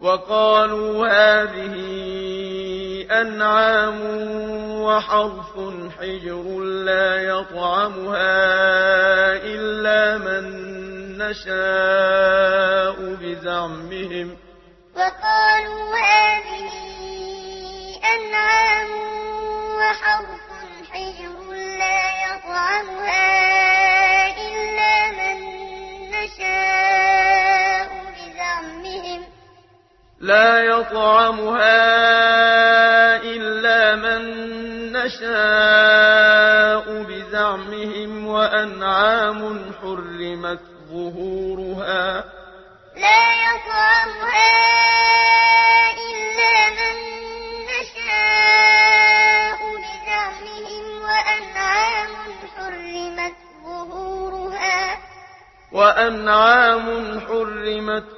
وقالوا هذه أنعام وحرف حجر لا يطعمها إلا من نشاء بزعمهم وقالوا هذه لا يطعمها إلا من نشاء بزعمهم وأنعام حرمت ظهورها. لا يطعمها إلا من وأنعام حرمت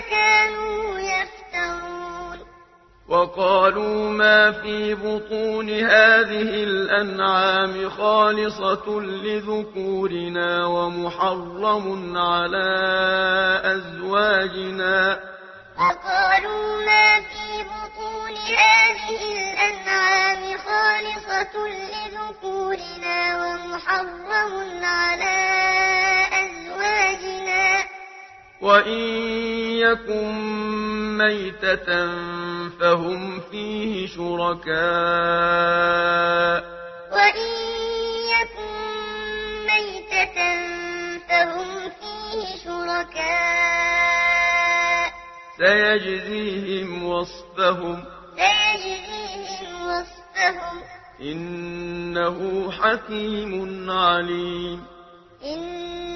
كانوا يفترون. وقالوا ما في بطون هذه الأنعام خالصة لذكورنا ومحرم على أزواجنا. وقالوا ما في بطون هذه الأنعام خالصة لذكورنا ومحرم على أزواجنا وَإِن يَكُن مَّيْتَةً فَهُمْ فِيهِ شُرَكَاءُ وَإِن يَكُن مَّيْتَةً فَهُمْ فِيهِ شُرَكَاءُ سَيَجْزِيهِمْ وَصْفَهُمْ سَيَجْزِيهِمْ وَصْفَهُمْ إِنَّهُ حَكِيمٌ عَلِيمٌ إن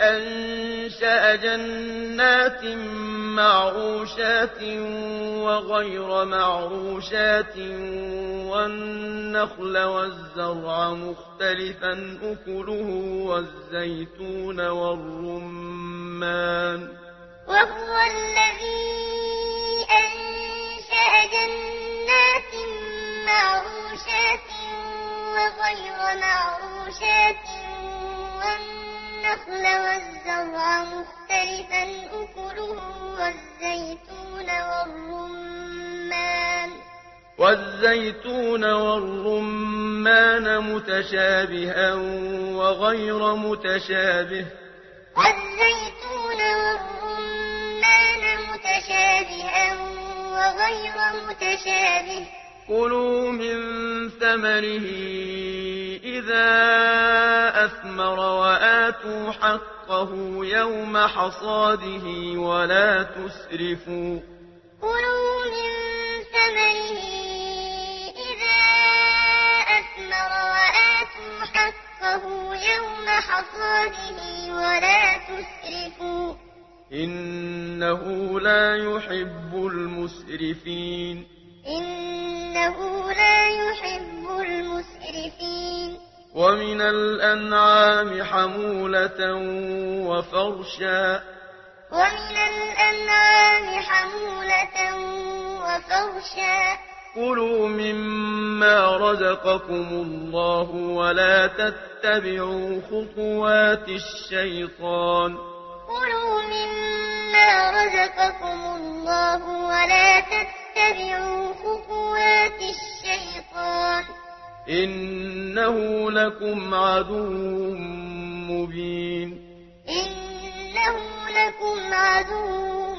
أنشأ جنات معروشات وغير معروشات والنخل والزرع مختلفا أكله والزيتون والرمان. وهو الذي أنشأ جنات معروشات وغير معروشات والنخل النخل والزرع مختلفا أكله والزيتون والرمان. والزيتون والرمان متشابها وغير متشابه. والزيتون والرمان متشابها وغير متشابه. كلوا من ثمره إذا أثمر وآتوا حقه يوم حصاده ولا تسرفوا كلوا من ثمره إذا أثمر وآتوا حقه يوم حصاده ولا تسرفوا إنه لا يحب المسرفين إنه لا يحب ومن الأنعام حمولة وفرشا. ومن الأنعام حمولة وفرشا. كلوا مما رزقكم الله ولا تتبعوا خطوات الشيطان. كلوا مما رزقكم الله ولا تتبعوا خطوات الشيطان. إنه لكم عدو مبين. إنه لكم عدو مبين